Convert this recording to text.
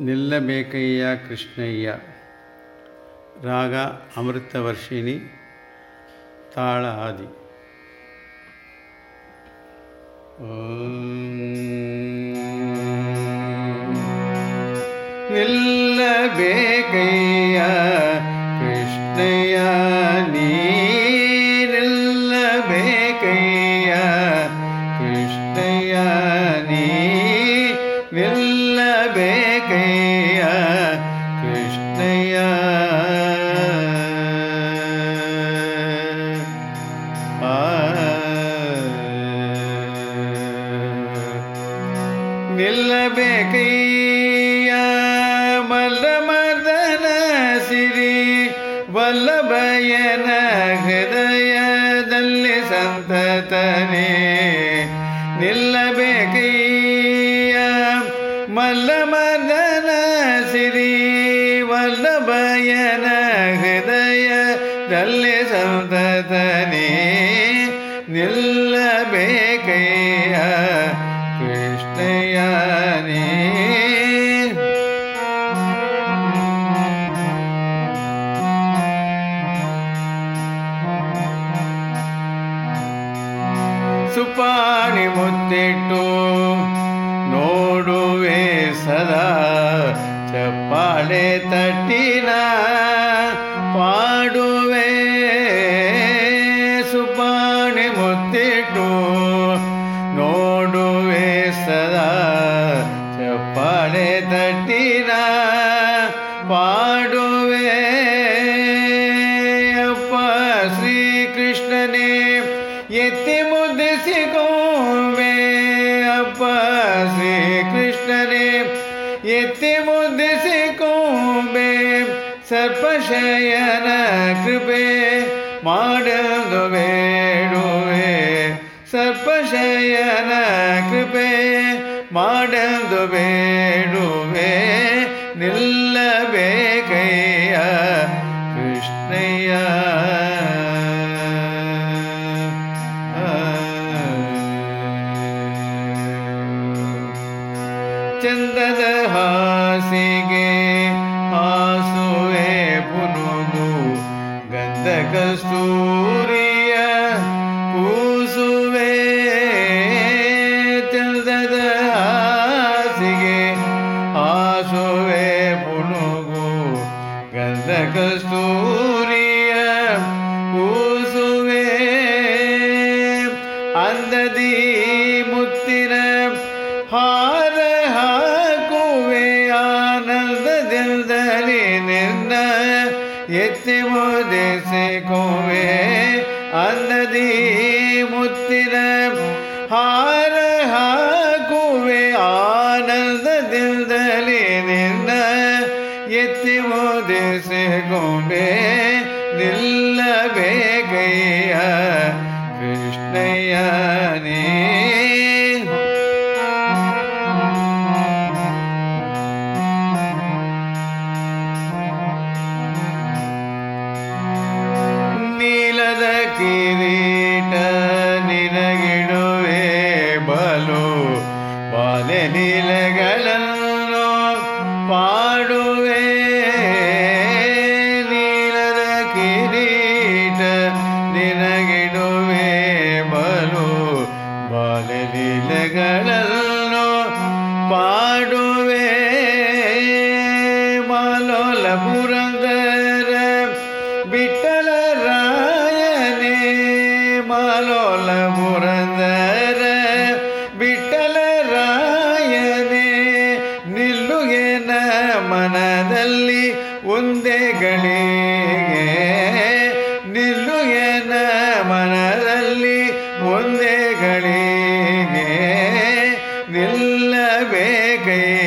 ನಿಲ್ಲಬೇಕಯ್ಯ ಕೃಷ್ಣಯ್ಯ. ರಾಗ ಅಮೃತವರ್ಷಿಣಿ ತಾಳ ಆದಿ. ನಿಲ್ಲಬೇಕಯ್ಯ ಕೃಷ್ಣಯ್ಯ ನೀ ನಿಲ್ಲಬೇಕಯ್ಯ ಕೃಷ್ಣಯ್ಯ. ನಿಲ್ಲಬೇಕಯ್ಯ ಮಲ್ಲಮದನ ಸಿರಿ ವಲ್ಲಭಯನ ಹೃದಯದಲ್ಲಿ ಸಂತತನೆ. ನಿಲ್ಲಬೇಕಯ್ಯ ಮಲ್ಲಮದನ ಸಿರಿ ವಲ್ಲಭಯನ ಹೃದಯದಲ್ಲಿ ಸಂತತನೆ. ನಿಲ್ಲಬೇಕಯ್ಯ ಕೃಷ್ಣಯ್ಯನೇ ಸುಪಾಣಿ ಮುತ್ತಿಟ್ಟು ನೋಡುವೆ ಸದಾ ಚಪ್ಪಾಳೆ ತಟ್ಟಿನ ಸದಾ ಚಪ್ಪಾಳೆ ತಟ್ಟಿನ ಪಾಡುವೆ ಅಪ್ಪ ಶ್ರೀಕೃಷ್ಣನೇ ಎತ್ತಿ ಮುದ್ದಿಸಿಕೊಂಬೆ ಅಪ್ಪ ಶ್ರೀಕೃಷ್ಣನೇ ಎತ್ತಿ ಮುದ್ದಿಸಿಕೊಂಬೆ ಸರ್ಪಶಯನ ಕೃಪೆ ಮಾಡಲು ಬೇಡುವೆ ಸರ್ಪಶಯನ ಕೃಪೆ ಮಾಡಲು ಬೇಡುವೆ ನಿಲ್ಲಬೇಕಯ್ಯ ಕೃಷ್ಣಯ್ಯ. ಚಂದದ ಹಾಸಿಗೆ ಹಾಸುವೆ ಪುನುಗು ಗಂಧ ಕಸ್ತೂರಿಯ ಹಾಸುವೆ ಪುನುಗು ಗಂಧ ಕಸ್ತೂರಿಯ ಪೂಸುವೆ ಅಂದದಿ ಮುತ್ತಿನ ಹಾರ ಹಾಕುವೆ. ಆನಂದದಿಂದಲೇ ನಿನ್ನ ಎತ್ತಿ ಮುದಿಸಿಕುವೆ. ಅಂದದಿ ಮುತ್ತಿನ ಕಿರೀಟ ನಿನಗಿಡುವೆ ಬಲು ಬಾಲೆ ನೀಲಗಳನ್ನು ಪಾಡುವೆ. ನೀಲದ ಕಿರೀಟ ನಿನಗಿಡುವೆ ಮಾಲೋಲ ಬಿಟ್ಟಲರಾಯನೆ ಬಿಟ್ಟಲ ರಾಯನೇ ನಿಲ್ಲುಗೆನ ಮನದಲ್ಲಿ ಒಂದೇ ಗಳಿಗೆ ನಿಲ್ಲುಗೆನ ಮನದಲ್ಲಿ ಒಂದೇ ಗಳಿಗೆ ನಿಲ್ಲಬೇಕಯ್ಯ